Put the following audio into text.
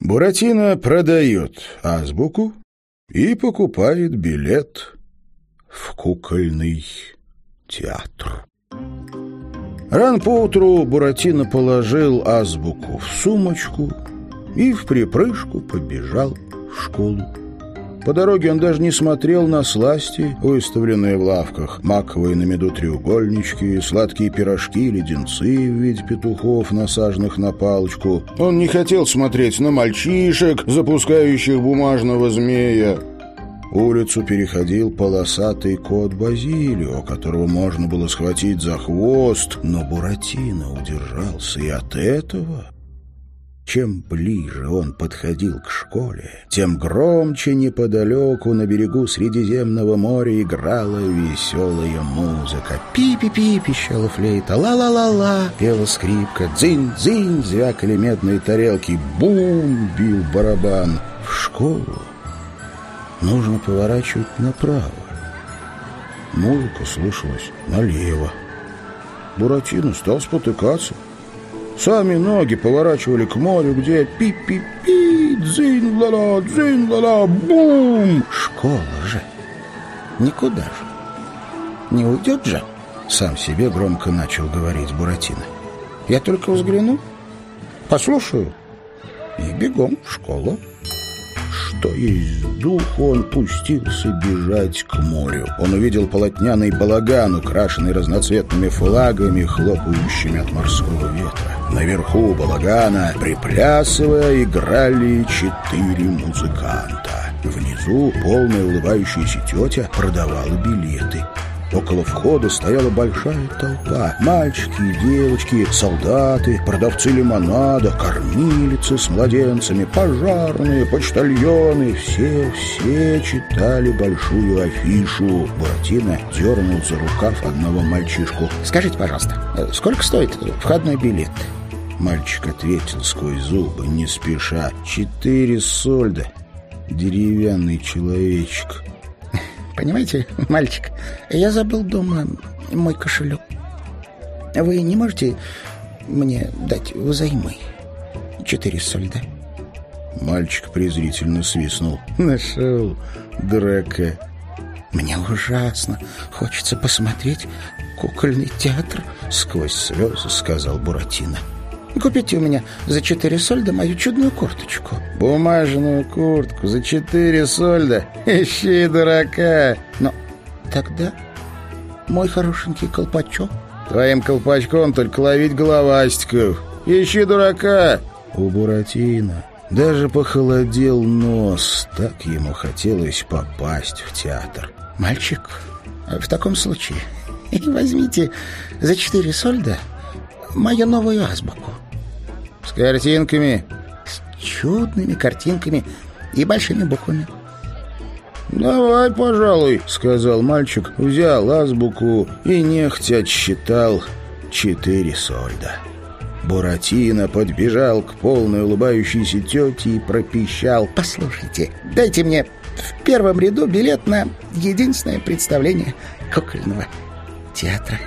Буратино продает азбуку и покупает билет в кукольный театр. Ран поутру Буратино положил азбуку в сумочку и в припрыжку побежал в школу. По дороге он даже не смотрел на сласти, выставленные в лавках. Маковые на меду треугольнички, сладкие пирожки, леденцы в виде петухов, насаженных на палочку. Он не хотел смотреть на мальчишек, запускающих бумажного змея. Улицу переходил полосатый кот Базилио, которого можно было схватить за хвост, но Буратино удержался и от этого чем ближе он подходил к школе, тем громче неподалеку на берегу Средиземного моря играла веселая музыка. «Пи-пи-пи!» — пищала флейта. «Ла-ла-ла-ла!» — пела скрипка. «Дзынь-дзынь!» — звякали медные тарелки. «Бум!» — бил барабан. В школу нужно поворачивать направо. Музыка слышалась налево. Буратино стал спотыкаться — Сами ноги поворачивали к морю, где пи-пи-пи, дзынь-ла-ла, дзынь-ла-ла, бум! Школа же. Никуда же. Не уйдет же? Сам себе громко начал говорить Буратино. Я только взгляну, послушаю и бегом в школу что есть дух, он пустился бежать к морю. Он увидел полотняный балаган, украшенный разноцветными флагами, хлопающими от морского ветра. Наверху балагана, приплясывая, играли четыре музыканта. Внизу полная улыбающаяся тетя продавала билеты. Около входа стояла большая толпа. Мальчики и девочки, солдаты, продавцы лимонада, кормилицы с младенцами, пожарные, почтальоны. Все, все читали большую афишу. Буратино дернул за рукав одного мальчишку. «Скажите, пожалуйста, сколько стоит входной билет?» Мальчик ответил сквозь зубы, не спеша. «Четыре сольда. Деревянный человечек». Понимаете, мальчик, я забыл дома мой кошелек. Вы не можете мне дать взаймы четыре сольда? Мальчик презрительно свистнул. Нашел, дурака. Мне ужасно хочется посмотреть кукольный театр, сквозь слезы сказал Буратино. Купите у меня за четыре сольда мою чудную курточку. Бумажную куртку за четыре сольда? Ищи дурака. Но тогда мой хорошенький колпачок. Твоим колпачком только ловить головастиков. Ищи дурака. У Буратино даже похолодел нос. Так ему хотелось попасть в театр. Мальчик, в таком случае возьмите за четыре сольда мою новую азбуку. Картинками? С чудными картинками и большими буквами. «Давай, пожалуй», — сказал мальчик, взял азбуку и нехотя отсчитал четыре сольда. Буратино подбежал к полной улыбающейся тете и пропищал. «Послушайте, дайте мне в первом ряду билет на единственное представление кукольного театра».